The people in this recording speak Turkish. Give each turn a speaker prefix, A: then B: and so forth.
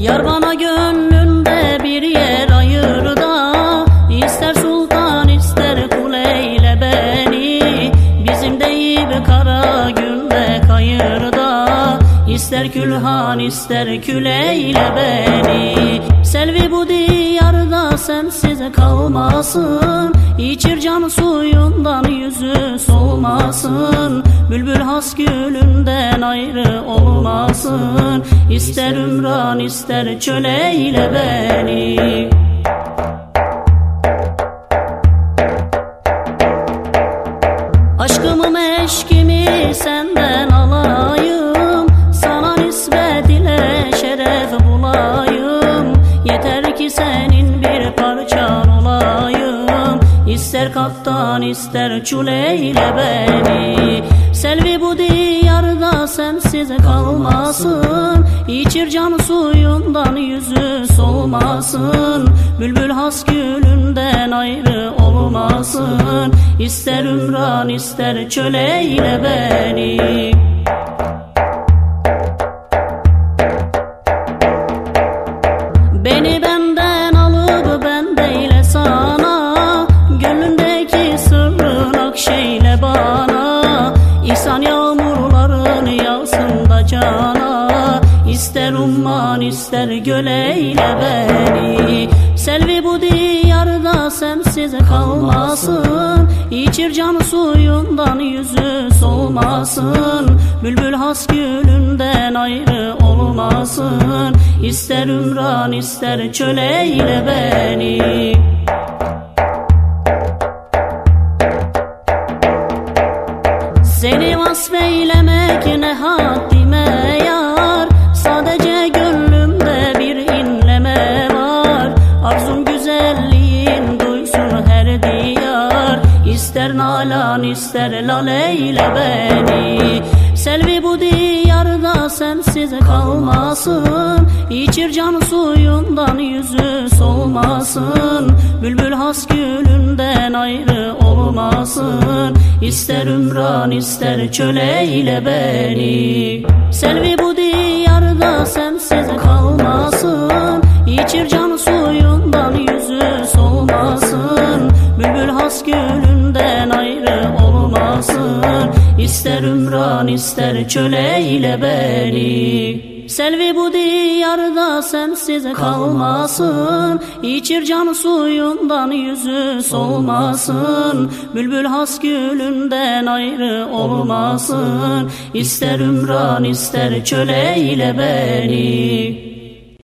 A: Yar bana gönlünde bir yer ayır da İster sultan ister kuleyle beni. Bizim deyip kara günde kayır da İster külhan ister küleyle beni. Selvi bu diyarda sensiz kalmasın İçir can suyundan yüzü solmasın. Bülbül has gülünden ayrı olmasın İster ümran ister çöleyle beni. Aşkımı meşkimi senden alayım. Sana nispet ile şeref bulayım. Yeter ki senin bir parçan olayım. İster kaptan ister çuleyle beni. Selvi bu diyarda sensiz kalmasın. İçir can suyundan yüzü solmasın. Bülbül has gülünden ayrı olmasın. İster ümran ister çöleyle Beni cana İster umman ister göleyle beni. Selvi bu diyarda sensiz kalmasın. İçir can suyundan yüzü solmasın. Bülbül has gülünden ayrı olmasın. İster ümran ister çöleyle beni. Seni vasfeylemek ne Nalan ister laleyle beni. Selvi bu diyarda sensiz kalmasın. İçir can suyundan yüzü solmasın. Bülbül has gülünden ayrı olmasın. İster ümran ister çöleyle beni. Selvi bu diyarda sensiz kalmasın. İçir can olmasın İster ümran ister çöleyle beni. Selvi bu diyarda sensiz kalmasın. İçir can suyundan yüzü solmasın. Bülbül has gülünden ayrı olmasın. İster ümran ister çöleyle beni